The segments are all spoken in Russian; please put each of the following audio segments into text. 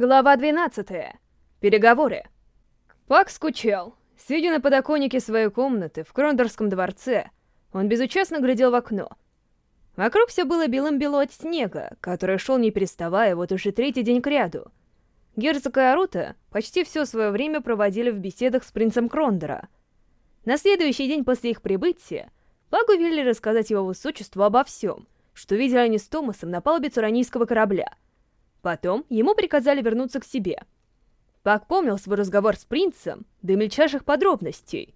Глава 12. Переговоры. Пак скучал. Сидя на подоконнике своей комнаты в Крондорском дворце, он безучастно глядел в окно. Вокруг все было белым-бело от снега, который шел не переставая вот уже третий день кряду. Герцог и Арута почти все свое время проводили в беседах с принцем Крондора. На следующий день после их прибытия Пагу велели рассказать его высочеству обо всем, что видели они с Томасом на палубе цуранийского корабля — Потом ему приказали вернуться к себе. Пак помнил свой разговор с принцем до мельчайших подробностей.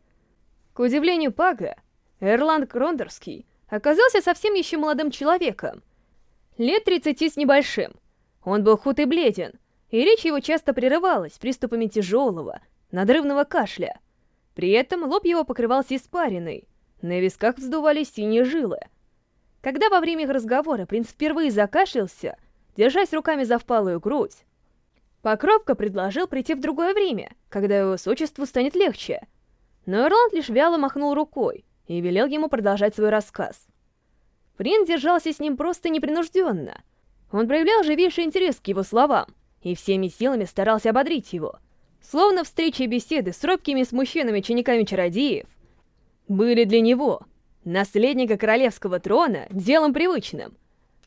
К удивлению Пага, Эрланд Крондерский оказался совсем еще молодым человеком, лет 30 с небольшим. Он был худ и бледен, и речь его часто прерывалась приступами тяжелого, надрывного кашля. При этом лоб его покрывался испариной, на висках вздувались синие жилы. Когда во время их разговора принц впервые закашлялся, держась руками за впалую грудь. Покровка предложил прийти в другое время, когда его высочеству станет легче. Но Ирланд лишь вяло махнул рукой и велел ему продолжать свой рассказ. Принц держался с ним просто непринужденно. Он проявлял живейший интерес к его словам и всеми силами старался ободрить его. Словно встречи и беседы с робкими смущенными-учениками-чародеев были для него, наследника королевского трона, делом привычным.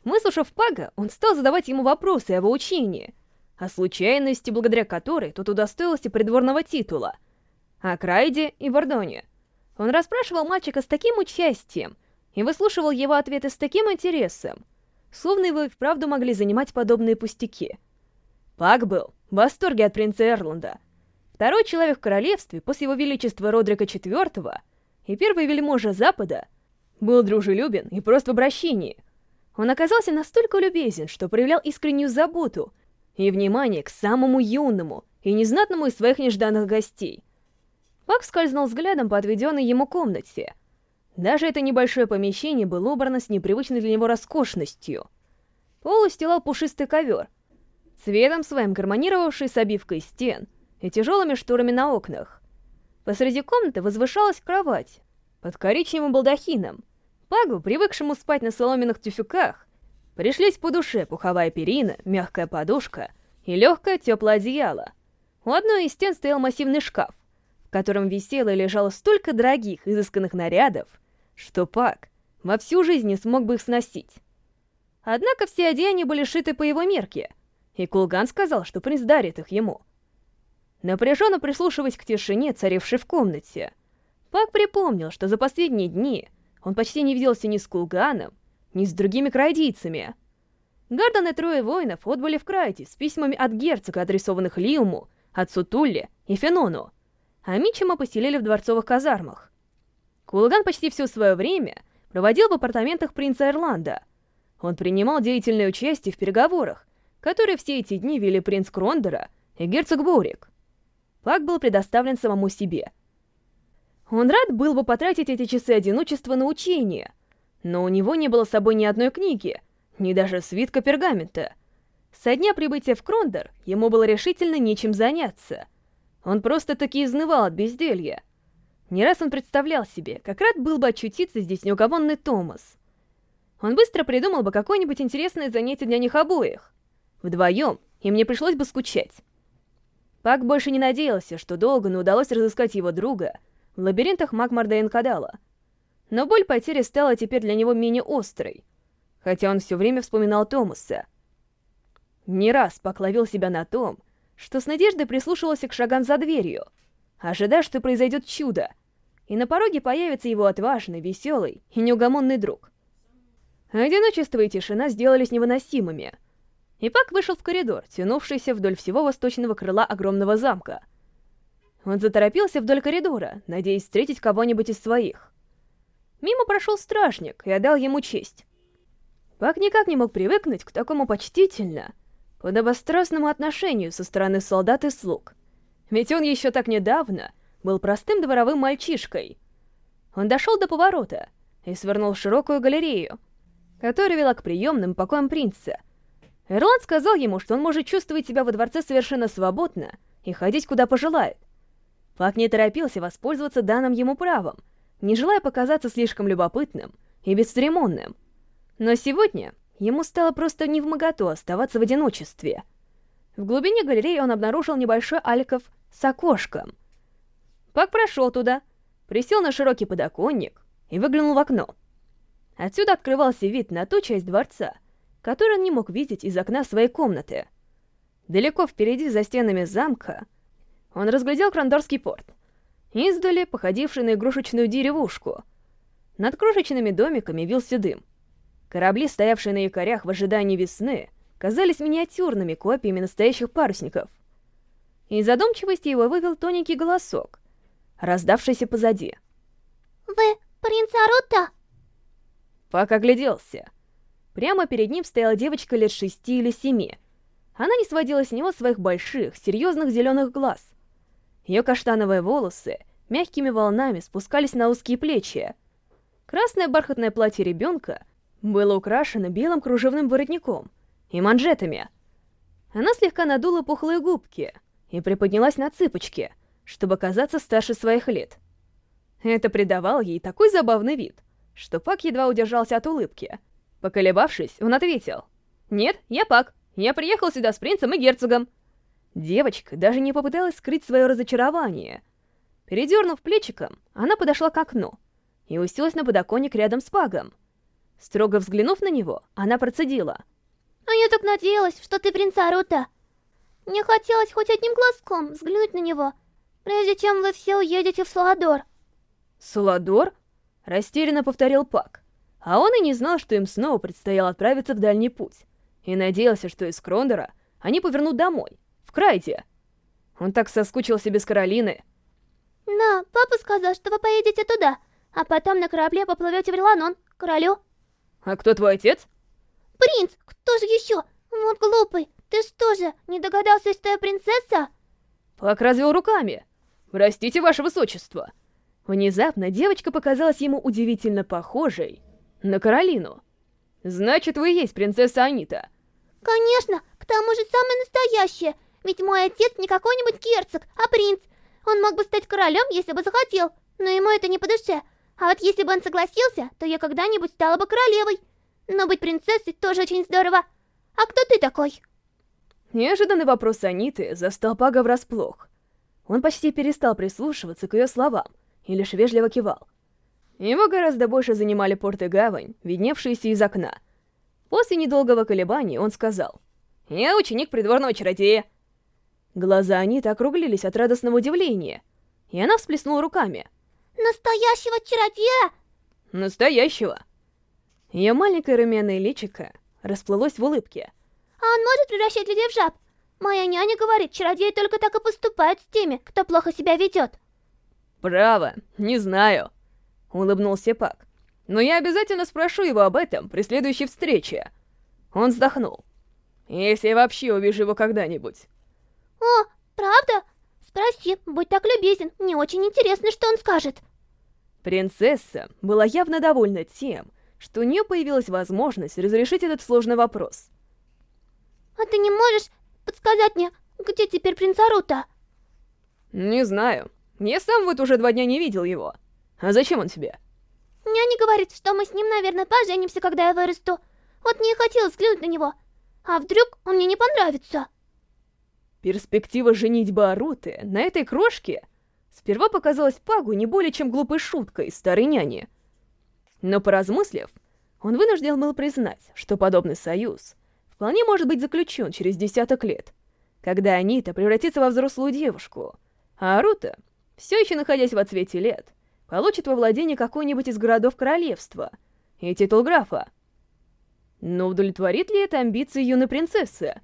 Выслушав Пага, он стал задавать ему вопросы об учении, о случайности, благодаря которой тот удостоился придворного титула, о Крайде и Бордоне. Он расспрашивал мальчика с таким участием и выслушивал его ответы с таким интересом, словно его и вправду могли занимать подобные пустяки. Паг был в восторге от принца Эрланда. Второй человек в королевстве после его величества Родрика IV и первый вельможа Запада был дружелюбен и прост в обращении — он оказался настолько любезен, что проявлял искреннюю заботу и внимание к самому юному и незнатному из своих нежданных гостей. Пак скользнул взглядом по отведенной ему комнате. Даже это небольшое помещение было убрано с непривычной для него роскошностью. Пол устилал пушистый ковер, цветом своим гармонировавший с обивкой стен и тяжелыми шторами на окнах. Посреди комнаты возвышалась кровать под коричневым балдахином, Пагу, привыкшему спать на соломенных тюфяках, пришлись по душе пуховая перина, мягкая подушка и легкое теплое одеяло. У одной из стен стоял массивный шкаф, в котором висело и лежало столько дорогих, изысканных нарядов, что Паг во всю жизнь не смог бы их сносить. Однако все одеяния были шиты по его мерке, и Кулган сказал, что принц дарит их ему. Напряженно прислушиваясь к тишине, царившей в комнате, Пак припомнил, что за последние дни он почти не виделся ни с Кулганом, ни с другими крайдийцами. Гарден и трое воинов отбыли в Крайте с письмами от герцога, адресованных Лиуму, отцу Тулле и Фенону, а Мичима поселили в дворцовых казармах. Кулган почти все свое время проводил в апартаментах принца Ирланда. Он принимал деятельное участие в переговорах, которые все эти дни вели принц Крондера и герцог Борик. Пак был предоставлен самому себе — он рад был бы потратить эти часы одиночества на учение, но у него не было с собой ни одной книги, ни даже свитка пергамента. Со дня прибытия в Крондор ему было решительно нечем заняться. Он просто-таки изнывал от безделья. Не раз он представлял себе, как рад был бы очутиться здесь неугомонный Томас. Он быстро придумал бы какое-нибудь интересное занятие для них обоих. Вдвоем им не пришлось бы скучать. Пак больше не надеялся, что долго не удалось разыскать его друга — в лабиринтах Макмарда Инкадала. Но боль потери стала теперь для него менее острой, хотя он все время вспоминал Томаса. Не раз покловил себя на том, что с надеждой прислушивался к шагам за дверью, ожидая, что произойдет чудо, и на пороге появится его отважный, веселый и неугомонный друг. Одиночество и тишина сделались невыносимыми. И Пак вышел в коридор, тянувшийся вдоль всего восточного крыла огромного замка — он заторопился вдоль коридора, надеясь встретить кого-нибудь из своих. Мимо прошел стражник и отдал ему честь. Пак никак не мог привыкнуть к такому почтительно, подобострастному отношению со стороны солдат и слуг. Ведь он еще так недавно был простым дворовым мальчишкой. Он дошел до поворота и свернул в широкую галерею, которая вела к приемным покоям принца. Эрланд сказал ему, что он может чувствовать себя во дворце совершенно свободно и ходить куда пожелает. Пак не торопился воспользоваться данным ему правом, не желая показаться слишком любопытным и бесцеремонным. Но сегодня ему стало просто невмоготу оставаться в одиночестве. В глубине галереи он обнаружил небольшой альков с окошком. Пак прошел туда, присел на широкий подоконник и выглянул в окно. Отсюда открывался вид на ту часть дворца, которую он не мог видеть из окна своей комнаты. Далеко впереди, за стенами замка, он разглядел Крандорский порт, издали походивший на игрушечную деревушку. Над крошечными домиками вился дым. Корабли, стоявшие на якорях в ожидании весны, казались миниатюрными копиями настоящих парусников. Из задумчивости его вывел тоненький голосок, раздавшийся позади. «Вы принц Арута?» Пак огляделся. Прямо перед ним стояла девочка лет шести или семи. Она не сводила с него своих больших, серьезных зеленых глаз. Ее каштановые волосы мягкими волнами спускались на узкие плечи. Красное бархатное платье ребенка было украшено белым кружевным воротником и манжетами. Она слегка надула пухлые губки и приподнялась на цыпочки, чтобы казаться старше своих лет. Это придавало ей такой забавный вид, что Пак едва удержался от улыбки. Поколебавшись, он ответил. «Нет, я Пак. Я приехал сюда с принцем и герцогом». Девочка даже не попыталась скрыть свое разочарование. Передернув плечиком, она подошла к окну и уселась на подоконник рядом с Пагом. Строго взглянув на него, она процедила. «А я так надеялась, что ты принц Арута. Мне хотелось хоть одним глазком взглянуть на него, прежде чем вы все уедете в Суладор». «Суладор?» Растерянно повторил Пак. А он и не знал, что им снова предстояло отправиться в дальний путь. И надеялся, что из Крондора они повернут домой, в Крайде. Он так соскучился без Каролины. Да, папа сказал, что вы поедете туда, а потом на корабле поплывете в Реланон, к королю. А кто твой отец? Принц, кто же еще? Вот глупый, ты что же, не догадался, что я принцесса? Пак развел руками. Простите, ваше высочество. Внезапно девочка показалась ему удивительно похожей на Каролину. Значит, вы и есть принцесса Анита. Конечно, к тому же самая настоящая. Ведь мой отец не какой-нибудь герцог, а принц. Он мог бы стать королем, если бы захотел, но ему это не по душе. А вот если бы он согласился, то я когда-нибудь стала бы королевой. Но быть принцессой тоже очень здорово. А кто ты такой? Неожиданный вопрос Аниты застал Пага врасплох. Он почти перестал прислушиваться к ее словам и лишь вежливо кивал. Его гораздо больше занимали порт и гавань, видневшиеся из окна. После недолгого колебания он сказал, «Я ученик придворного чародея». Глаза Аниты округлились от радостного удивления, и она всплеснула руками. «Настоящего чародея?» «Настоящего». Ее маленькое румяное личико расплылось в улыбке. «А он может превращать людей в жаб? Моя няня говорит, чародеи только так и поступают с теми, кто плохо себя ведет». «Право, не знаю», — улыбнулся Пак. «Но я обязательно спрошу его об этом при следующей встрече». Он вздохнул. «Если я вообще увижу его когда-нибудь». «О, правда? Спроси, будь так любезен, мне очень интересно, что он скажет». Принцесса была явно довольна тем, что у нее появилась возможность разрешить этот сложный вопрос. «А ты не можешь подсказать мне, где теперь принц Арута?» «Не знаю. Я сам вот уже два дня не видел его. А зачем он тебе? Няня говорит, что мы с ним, наверное, поженимся, когда я вырасту. Вот мне и хотелось взглянуть на него. А вдруг он мне не понравится? Перспектива женитьбы Аруты на этой крошке сперва показалась Пагу не более чем глупой шуткой старой няни. Но поразмыслив, он вынужден был признать, что подобный союз вполне может быть заключен через десяток лет, когда Анита превратится во взрослую девушку, а Арута все еще находясь в отсвете лет, получит во владение какой-нибудь из городов королевства и титул графа. Но удовлетворит ли это амбиции юной принцессы?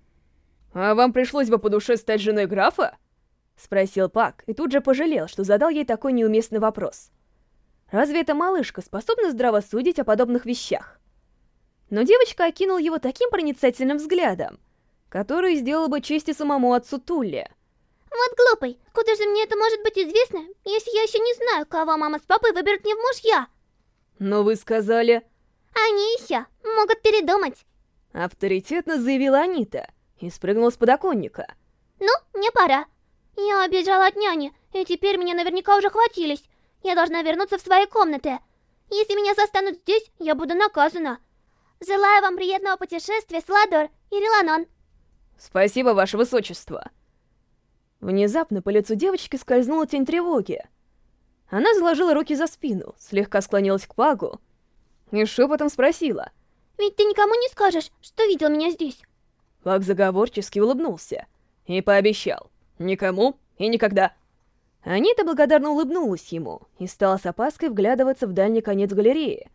«А вам пришлось бы по душе стать женой графа?» — спросил Пак, и тут же пожалел, что задал ей такой неуместный вопрос. Разве эта малышка способна здраво судить о подобных вещах? Но девочка окинула его таким проницательным взглядом, который сделал бы честь самому отцу Тулли — вот глупый, куда же мне это может быть известно, если я еще не знаю, кого мама с папой выберут мне в мужья? Но вы сказали... Они еще могут передумать. Авторитетно заявила Анита и спрыгнула с подоконника. Ну, мне пора. Я обижала от няни, и теперь меня наверняка уже хватились. Я должна вернуться в свои комнаты. Если меня застанут здесь, я буду наказана. Желаю вам приятного путешествия, Сладор и Реланон. Спасибо, ваше высочество. Внезапно по лицу девочки скользнула тень тревоги. Она заложила руки за спину, слегка склонилась к Пагу и шепотом спросила. «Ведь ты никому не скажешь, что видел меня здесь?» Паг заговорчески улыбнулся и пообещал. «Никому и никогда». Анита благодарно улыбнулась ему и стала с опаской вглядываться в дальний конец галереи.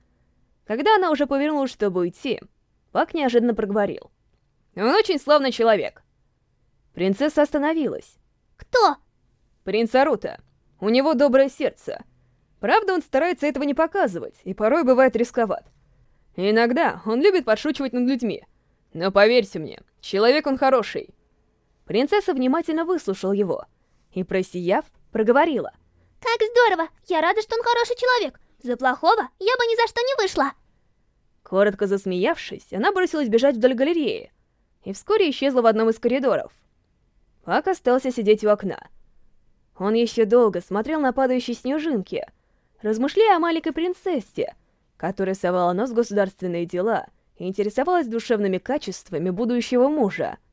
Когда она уже повернулась, чтобы уйти, Пак неожиданно проговорил. «Он очень славный человек». Принцесса остановилась. «Кто?» «Принц Арута. У него доброе сердце. Правда, он старается этого не показывать, и порой бывает рисковат. Иногда он любит подшучивать над людьми. Но поверьте мне, человек он хороший». Принцесса внимательно выслушал его и, просияв, проговорила. «Как здорово! Я рада, что он хороший человек. За плохого я бы ни за что не вышла!» Коротко засмеявшись, она бросилась бежать вдоль галереи и вскоре исчезла в одном из коридоров. Пак остался сидеть у окна. Он еще долго смотрел на падающие снежинки, размышляя о маленькой принцессе, которая совала нос в государственные дела интересовалась душевными качествами будущего мужа —